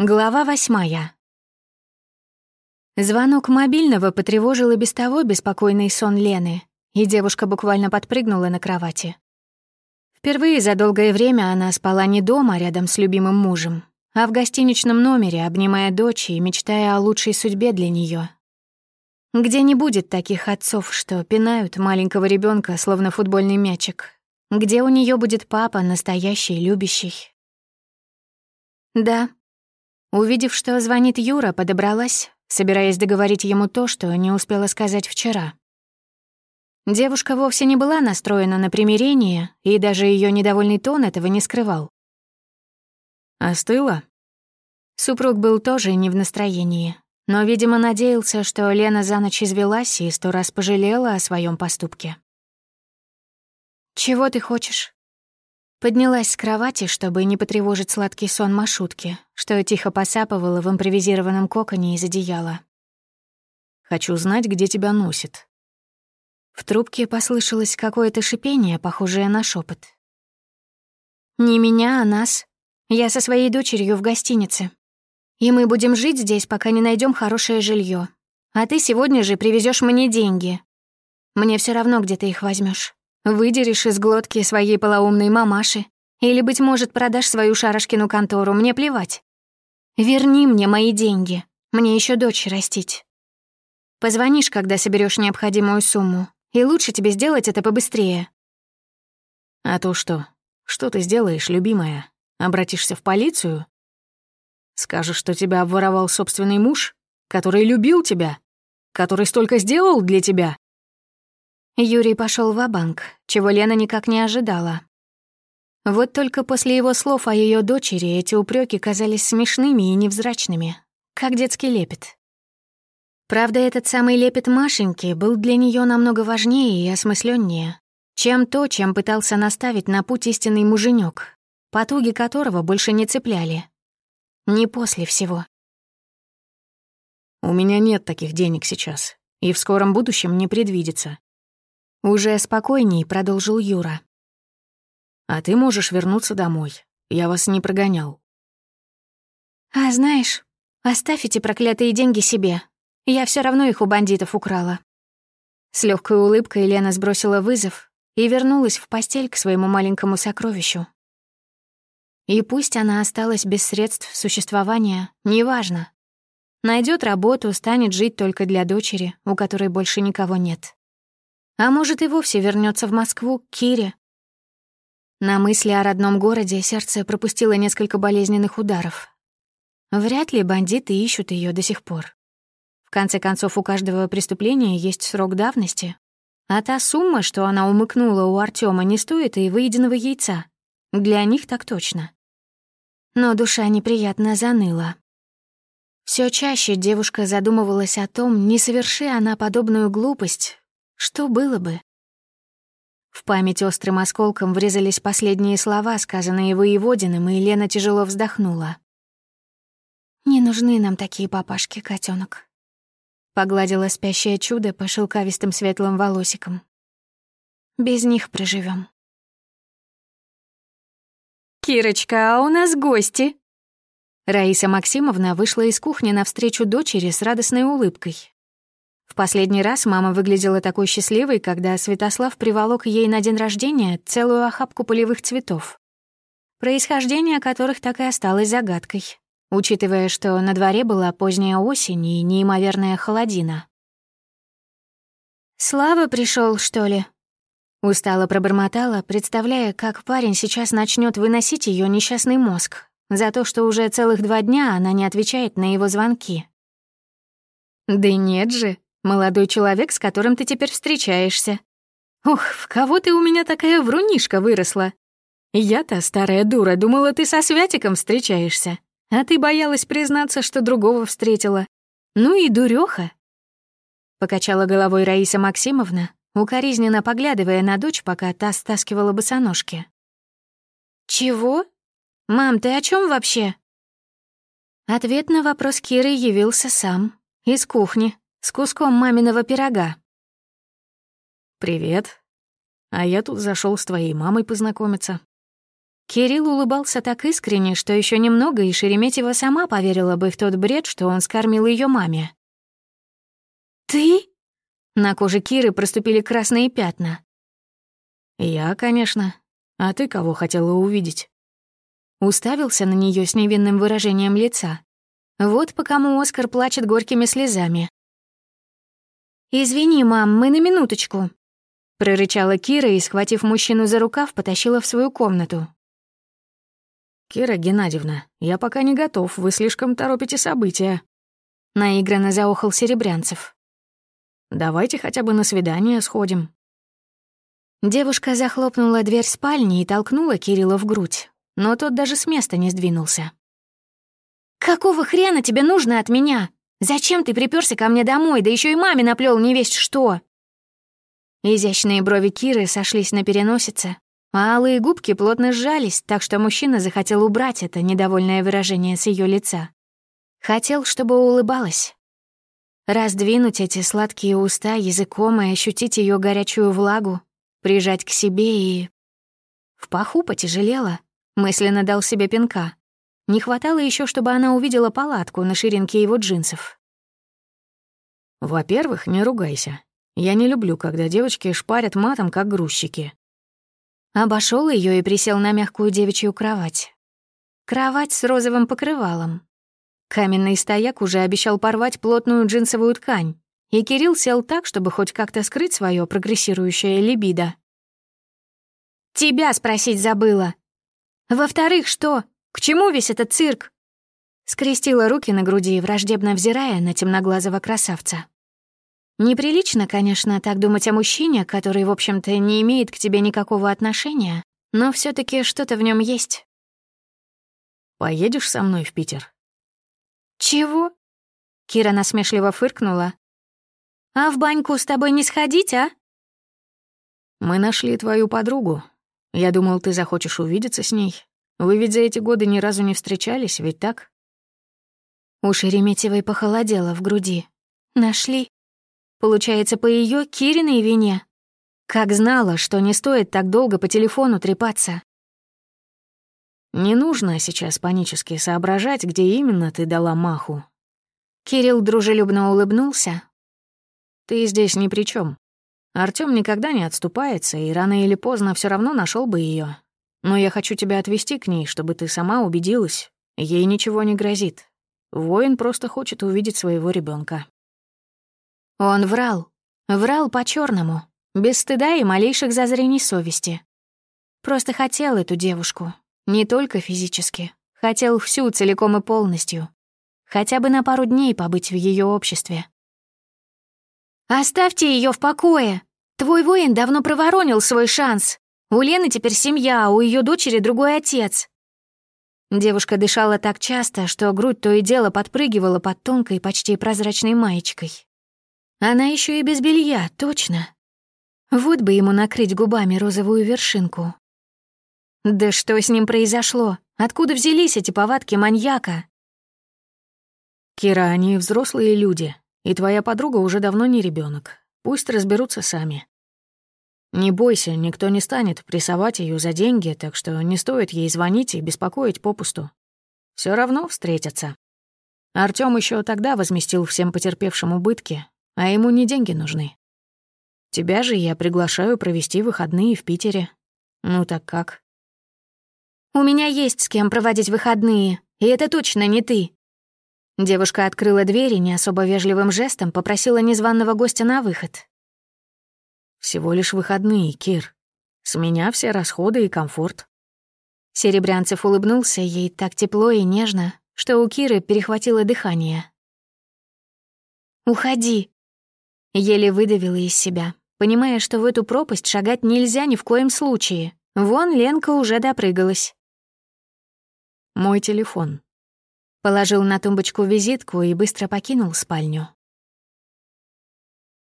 Глава восьмая. Звонок мобильного потревожил и без того беспокойный сон Лены, и девушка буквально подпрыгнула на кровати. Впервые за долгое время она спала не дома рядом с любимым мужем, а в гостиничном номере, обнимая дочь и мечтая о лучшей судьбе для нее. Где не будет таких отцов, что пинают маленького ребенка, словно футбольный мячик. Где у нее будет папа, настоящий, любящий. Да, Увидев, что звонит Юра, подобралась, собираясь договорить ему то, что не успела сказать вчера. Девушка вовсе не была настроена на примирение, и даже ее недовольный тон этого не скрывал. «Остыла?» Супруг был тоже не в настроении, но, видимо, надеялся, что Лена за ночь извелась и сто раз пожалела о своем поступке. «Чего ты хочешь?» Поднялась с кровати, чтобы не потревожить сладкий сон Машутки, что тихо посапывала в импровизированном коконе из одеяла. «Хочу знать, где тебя носит». В трубке послышалось какое-то шипение, похожее на шепот. «Не меня, а нас. Я со своей дочерью в гостинице. И мы будем жить здесь, пока не найдем хорошее жилье. А ты сегодня же привезешь мне деньги. Мне все равно, где ты их возьмешь. Выдерешь из глотки своей полоумной мамаши. Или, быть может, продашь свою Шарашкину контору, мне плевать. Верни мне мои деньги. Мне еще дочь растить. Позвонишь, когда соберешь необходимую сумму. И лучше тебе сделать это побыстрее. А то что? Что ты сделаешь, любимая? Обратишься в полицию? Скажешь, что тебя обворовал собственный муж, который любил тебя, который столько сделал для тебя? Юрий пошел в банк чего Лена никак не ожидала. Вот только после его слов о ее дочери эти упреки казались смешными и невзрачными, как детский лепет. Правда, этот самый лепет Машеньки был для нее намного важнее и осмысленнее, чем то, чем пытался наставить на путь истинный муженек, потуги которого больше не цепляли. Не после всего. «У меня нет таких денег сейчас, и в скором будущем не предвидится. Уже спокойней продолжил Юра. А ты можешь вернуться домой. Я вас не прогонял. А знаешь, оставь эти проклятые деньги себе. Я все равно их у бандитов украла. С легкой улыбкой Лена сбросила вызов и вернулась в постель к своему маленькому сокровищу. И пусть она осталась без средств существования, неважно. Найдет работу, станет жить только для дочери, у которой больше никого нет. А может, и вовсе вернется в Москву, к Кире. На мысли о родном городе сердце пропустило несколько болезненных ударов. Вряд ли бандиты ищут ее до сих пор. В конце концов, у каждого преступления есть срок давности. А та сумма, что она умыкнула у Артема, не стоит и выеденного яйца. Для них так точно. Но душа неприятно заныла. Все чаще девушка задумывалась о том, не соверши она подобную глупость, что было бы? В память острым осколком врезались последние слова, сказанные воеводиным, и Лена тяжело вздохнула. «Не нужны нам такие папашки, котенок. Погладила спящее чудо по шелковистым светлым волосикам. «Без них проживем. «Кирочка, а у нас гости!» Раиса Максимовна вышла из кухни навстречу дочери с радостной улыбкой. В последний раз мама выглядела такой счастливой, когда Святослав приволок ей на день рождения целую охапку полевых цветов, происхождение которых так и осталось загадкой, учитывая, что на дворе была поздняя осень и неимоверная холодина. «Слава пришел, что ли?» Устало пробормотала, представляя, как парень сейчас начнет выносить ее несчастный мозг за то, что уже целых два дня она не отвечает на его звонки. «Да нет же, Молодой человек, с которым ты теперь встречаешься. Ох, в кого ты у меня такая врунишка выросла? Я-то, старая дура, думала, ты со Святиком встречаешься. А ты боялась признаться, что другого встретила. Ну и дурёха. Покачала головой Раиса Максимовна, укоризненно поглядывая на дочь, пока та стаскивала босоножки. «Чего? Мам, ты о чем вообще?» Ответ на вопрос Киры явился сам, из кухни, с куском маминого пирога. «Привет. А я тут зашел с твоей мамой познакомиться». Кирилл улыбался так искренне, что еще немного, и Шереметьева сама поверила бы в тот бред, что он скормил ее маме. «Ты?» На коже Киры проступили красные пятна. «Я, конечно. А ты кого хотела увидеть?» Уставился на нее с невинным выражением лица. Вот по кому Оскар плачет горькими слезами. «Извини, мам, мы на минуточку», — прорычала Кира и, схватив мужчину за рукав, потащила в свою комнату. «Кира Геннадьевна, я пока не готов, вы слишком торопите события», — наигранно заохал Серебрянцев. «Давайте хотя бы на свидание сходим». Девушка захлопнула дверь спальни и толкнула Кирилла в грудь, но тот даже с места не сдвинулся. «Какого хрена тебе нужно от меня? Зачем ты приперся ко мне домой, да еще и маме наплел не весть что?» Изящные брови Киры сошлись на переносице, а алые губки плотно сжались, так что мужчина захотел убрать это недовольное выражение с ее лица. Хотел, чтобы улыбалась. Раздвинуть эти сладкие уста языком и ощутить ее горячую влагу, прижать к себе и... В паху потяжелело, мысленно дал себе пинка. Не хватало еще, чтобы она увидела палатку на ширинке его джинсов. «Во-первых, не ругайся. Я не люблю, когда девочки шпарят матом, как грузчики. Обошел ее и присел на мягкую девичью кровать. Кровать с розовым покрывалом. Каменный стояк уже обещал порвать плотную джинсовую ткань, и Кирилл сел так, чтобы хоть как-то скрыть свое прогрессирующее либидо. «Тебя спросить забыла. Во-вторых, что? К чему весь этот цирк?» Скрестила руки на груди, враждебно взирая на темноглазого красавца. Неприлично, конечно, так думать о мужчине, который, в общем-то, не имеет к тебе никакого отношения, но все таки что-то в нем есть. «Поедешь со мной в Питер?» «Чего?» Кира насмешливо фыркнула. «А в баньку с тобой не сходить, а?» «Мы нашли твою подругу. Я думал, ты захочешь увидеться с ней. Вы ведь за эти годы ни разу не встречались, ведь так?» У Шереметьевой похолодело в груди. «Нашли?» Получается, по ее Кириной вине. Как знала, что не стоит так долго по телефону трепаться. Не нужно сейчас панически соображать, где именно ты дала маху. Кирилл дружелюбно улыбнулся. Ты здесь ни при чем. Артём никогда не отступается, и рано или поздно все равно нашел бы ее. Но я хочу тебя отвезти к ней, чтобы ты сама убедилась. Ей ничего не грозит. Воин просто хочет увидеть своего ребенка. Он врал. Врал по черному без стыда и малейших зазрений совести. Просто хотел эту девушку. Не только физически. Хотел всю целиком и полностью. Хотя бы на пару дней побыть в ее обществе. «Оставьте ее в покое! Твой воин давно проворонил свой шанс. У Лены теперь семья, а у ее дочери другой отец». Девушка дышала так часто, что грудь то и дело подпрыгивала под тонкой, почти прозрачной маечкой. Она еще и без белья, точно. Вот бы ему накрыть губами розовую вершинку. Да что с ним произошло? Откуда взялись эти повадки маньяка? Кира, они взрослые люди, и твоя подруга уже давно не ребенок. Пусть разберутся сами. Не бойся, никто не станет прессовать ее за деньги, так что не стоит ей звонить и беспокоить попусту. Все равно встретятся. Артём еще тогда возместил всем потерпевшим убытки, а ему не деньги нужны. Тебя же я приглашаю провести выходные в Питере. Ну так как? У меня есть с кем проводить выходные, и это точно не ты. Девушка открыла дверь и не особо вежливым жестом попросила незваного гостя на выход. Всего лишь выходные, Кир. С меня все расходы и комфорт. Серебрянцев улыбнулся ей так тепло и нежно, что у Киры перехватило дыхание. «Уходи», Еле выдавила из себя, понимая, что в эту пропасть шагать нельзя ни в коем случае. Вон Ленка уже допрыгалась. «Мой телефон». Положил на тумбочку визитку и быстро покинул спальню.